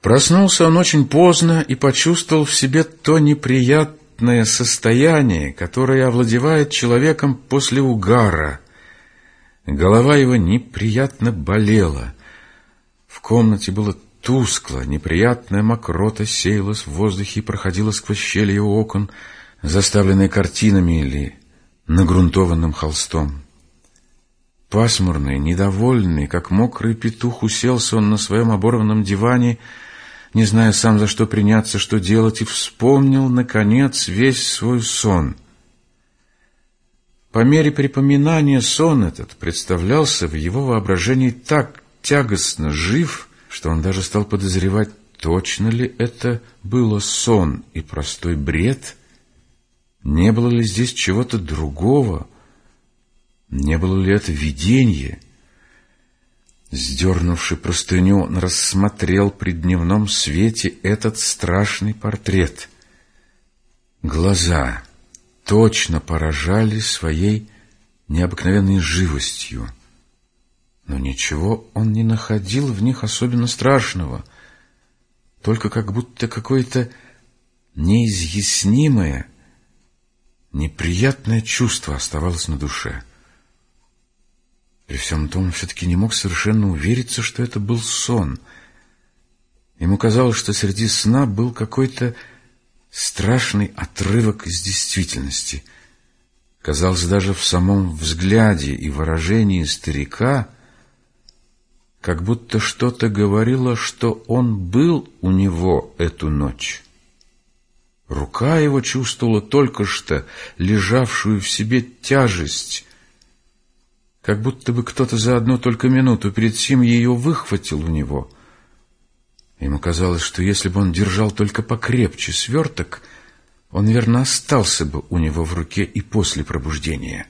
Проснулся он очень поздно и почувствовал в себе то неприятное состояние, которое овладевает человеком после угара. Голова его неприятно болела. В комнате было тускло, неприятная мокрота сеялась в воздухе и проходила сквозь щели его окон, заставленные картинами или нагрунтованным холстом. Пасмурный, недовольный, как мокрый петух, уселся он на своем оборванном диване, не зная сам за что приняться, что делать, и вспомнил, наконец, весь свой сон. По мере припоминания сон этот представлялся в его воображении так тягостно жив, что он даже стал подозревать, точно ли это было сон и простой бред, не было ли здесь чего-то другого, не было ли это видение — Сдернувши простыню, он рассмотрел при дневном свете этот страшный портрет. Глаза точно поражали своей необыкновенной живостью. Но ничего он не находил в них особенно страшного, только как будто какое-то неизъяснимое, неприятное чувство оставалось на душе. При всем том он все-таки не мог совершенно увериться, что это был сон. Ему казалось, что среди сна был какой-то страшный отрывок из действительности. Казалось, даже в самом взгляде и выражении старика, как будто что-то говорило, что он был у него эту ночь. Рука его чувствовала только что лежавшую в себе тяжесть, как будто бы кто-то за одну только минуту перед сим ее выхватил у него. Ему казалось, что если бы он держал только покрепче сверток, он, верно, остался бы у него в руке и после пробуждения.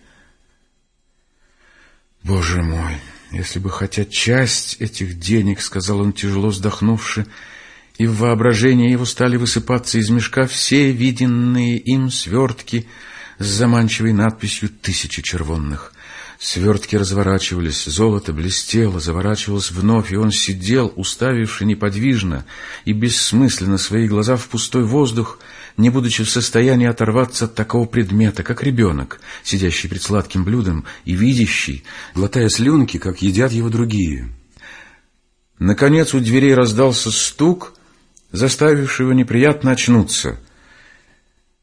«Боже мой, если бы хотя часть этих денег, — сказал он, тяжело вздохнувши, — и в воображении его стали высыпаться из мешка все виденные им свертки с заманчивой надписью «Тысячи червонных». Свертки разворачивались, золото блестело, заворачивалось вновь, и он сидел, уставивший неподвижно и бессмысленно свои глаза в пустой воздух, не будучи в состоянии оторваться от такого предмета, как ребенок, сидящий пред сладким блюдом и видящий, глотая слюнки, как едят его другие. Наконец у дверей раздался стук, заставивший его неприятно очнуться —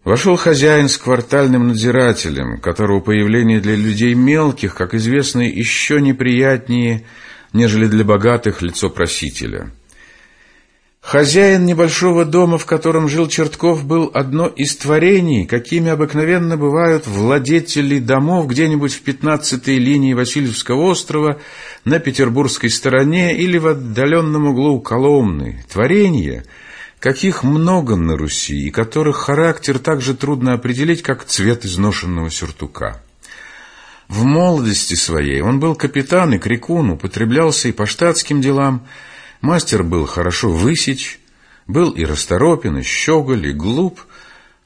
Вошел хозяин с квартальным надзирателем, которого появление для людей мелких, как известно, еще неприятнее, нежели для богатых лицо просителя. Хозяин небольшого дома, в котором жил Чертков, был одно из творений, какими обыкновенно бывают владетели домов где-нибудь в пятнадцатой линии Васильевского острова на петербургской стороне или в отдаленном углу Коломны. Творение — каких много на Руси, и которых характер так же трудно определить, как цвет изношенного сюртука. В молодости своей он был капитан и крикун, употреблялся и по штатским делам, мастер был хорошо высечь, был и расторопен, и щеголь, и глуп,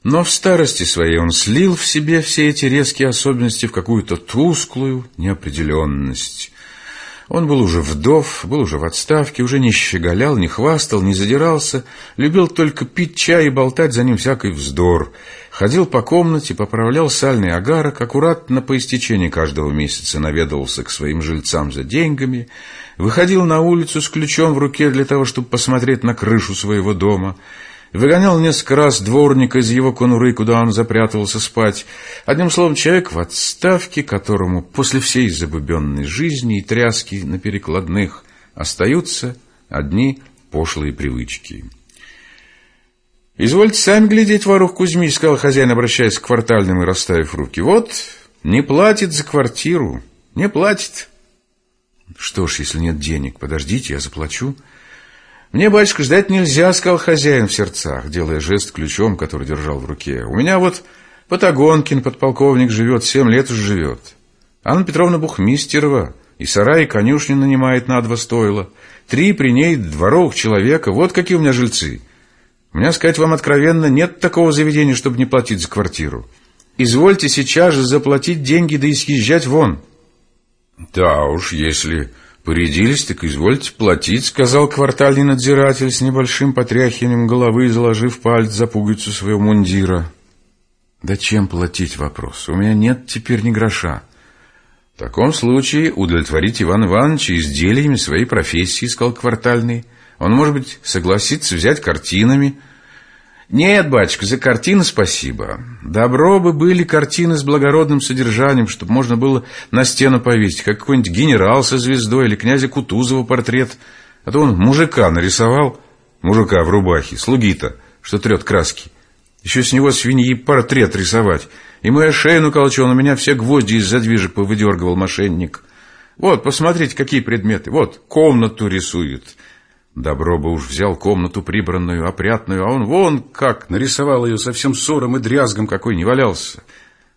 но в старости своей он слил в себе все эти резкие особенности в какую-то тусклую неопределенность, он был уже вдов, был уже в отставке, уже не щеголял, не хвастал, не задирался, любил только пить чай и болтать за ним всякий вздор. Ходил по комнате, поправлял сальный агарок, аккуратно по истечении каждого месяца наведывался к своим жильцам за деньгами, выходил на улицу с ключом в руке для того, чтобы посмотреть на крышу своего дома — Выгонял несколько раз дворника из его конуры, куда он запрятался спать. Одним словом, человек в отставке, которому после всей забубенной жизни и тряски на перекладных остаются одни пошлые привычки. «Извольте сами глядеть, Варух Кузьмич», — сказал хозяин, обращаясь к квартальным и расставив руки. «Вот, не платит за квартиру, не платит». «Что ж, если нет денег, подождите, я заплачу». «Мне, батюшка, ждать нельзя», — сказал хозяин в сердцах, делая жест ключом, который держал в руке. «У меня вот Патагонкин, подполковник, живет, семь лет уже живет. Анна Петровна Бухмистерова, и сарай, и конюшни нанимает на два стойла. Три при ней дворовых человека, вот какие у меня жильцы. У меня, сказать вам откровенно, нет такого заведения, чтобы не платить за квартиру. Извольте сейчас же заплатить деньги, да и съезжать вон». «Да уж, если Порядились, так извольте платить, сказал квартальный надзиратель с небольшим потряхиванием головы, заложив палец за пуговицу своего мундира. Да чем платить вопрос? У меня нет теперь ни гроша. В таком случае удовлетворить Иван Ивановича изделиями своей профессии, сказал квартальный. Он, может быть, согласится взять картинами, нет, батюшка, за картины спасибо. Добро бы были картины с благородным содержанием, чтобы можно было на стену повесить, как какой-нибудь генерал со звездой или князя Кутузова портрет. А то он мужика нарисовал, мужика в рубахе, слуги-то, что трет краски. Еще с него свиньи портрет рисовать. И моя шею наколочу, он у меня все гвозди из задвижек повыдергивал мошенник. Вот, посмотрите, какие предметы. Вот, комнату рисует. Добро бы уж взял комнату прибранную, опрятную, а он вон как нарисовал ее совсем ссором и дрязгом, какой не валялся.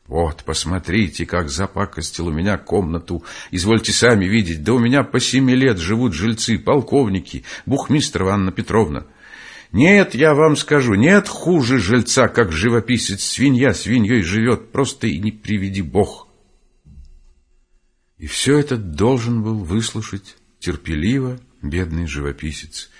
Вот, посмотрите, как запакостил у меня комнату. Извольте сами видеть, да у меня по семи лет живут жильцы, полковники, бухмистрова Анна Петровна. Нет, я вам скажу, нет хуже жильца, как живописец. Свинья свиньей живет, просто и не приведи бог. И все это должен был выслушать терпеливо, бедный живописец.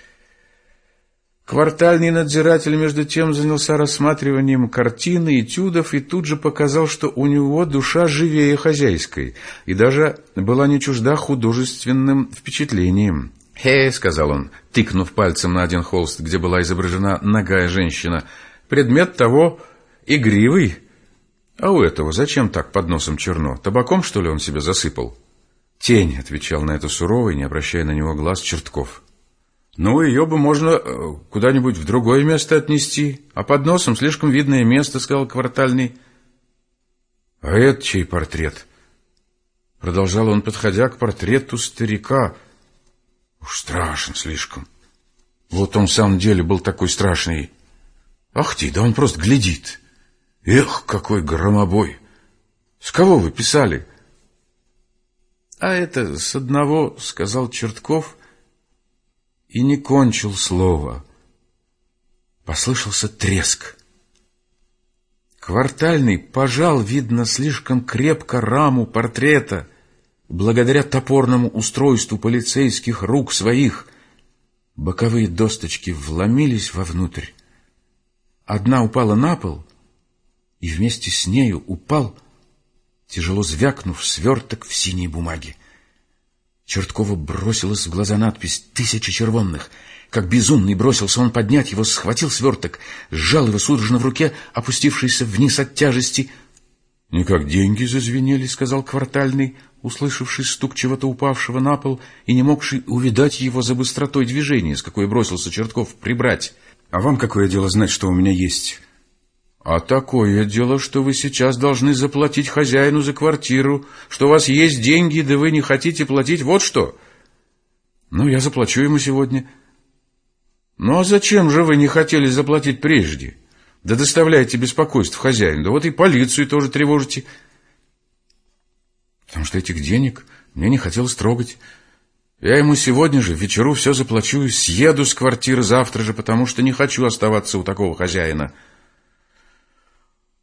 Квартальный надзиратель, между тем, занялся рассматриванием картины, этюдов и тут же показал, что у него душа живее хозяйской и даже была не чужда художественным впечатлением. «Хе», — сказал он, тыкнув пальцем на один холст, где была изображена ногая женщина, — «предмет того игривый. А у этого зачем так под носом черно? Табаком, что ли, он себе засыпал?» «Тень», — отвечал на это суровый, не обращая на него глаз, Чертков. «Ну, ее бы можно э, куда-нибудь в другое место отнести, а под носом слишком видное место», — сказал квартальный. «А это чей портрет?» Продолжал он, подходя к портрету старика. «Уж страшен слишком. Вот он в самом деле был такой страшный. Ах ты, да он просто глядит. Эх, какой громобой! С кого вы писали?» А это с одного, сказал Чертков, и не кончил слова. Послышался треск. Квартальный пожал, видно, слишком крепко раму портрета, благодаря топорному устройству полицейских рук своих. Боковые досточки вломились вовнутрь. Одна упала на пол, и вместе с нею упал тяжело звякнув сверток в синей бумаге. Черткова бросилась в глаза надпись «Тысяча червонных». Как безумный бросился он поднять его, схватил сверток, сжал его судорожно в руке, опустившийся вниз от тяжести. — Не как деньги зазвенели, — сказал квартальный, услышавший стук чего-то упавшего на пол и не могший увидать его за быстротой движения, с какой бросился Чертков прибрать. — А вам какое дело знать, что у меня есть? А такое дело, что вы сейчас должны заплатить хозяину за квартиру, что у вас есть деньги, да вы не хотите платить, вот что. Ну, я заплачу ему сегодня. Ну, а зачем же вы не хотели заплатить прежде? Да доставляете беспокойство хозяину, да вот и полицию тоже тревожите. Потому что этих денег мне не хотелось трогать. Я ему сегодня же, вечеру, все заплачу и съеду с квартиры завтра же, потому что не хочу оставаться у такого хозяина».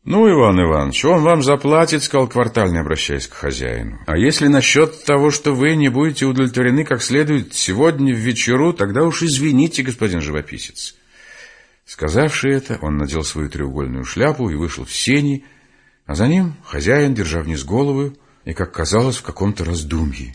«Ну, Иван Иванович, он вам заплатит», — сказал квартальный, обращаясь к хозяину. «А если насчет того, что вы не будете удовлетворены как следует сегодня в вечеру, тогда уж извините, господин живописец». Сказавши это, он надел свою треугольную шляпу и вышел в сени, а за ним хозяин, держа вниз голову и, как казалось, в каком-то раздумье.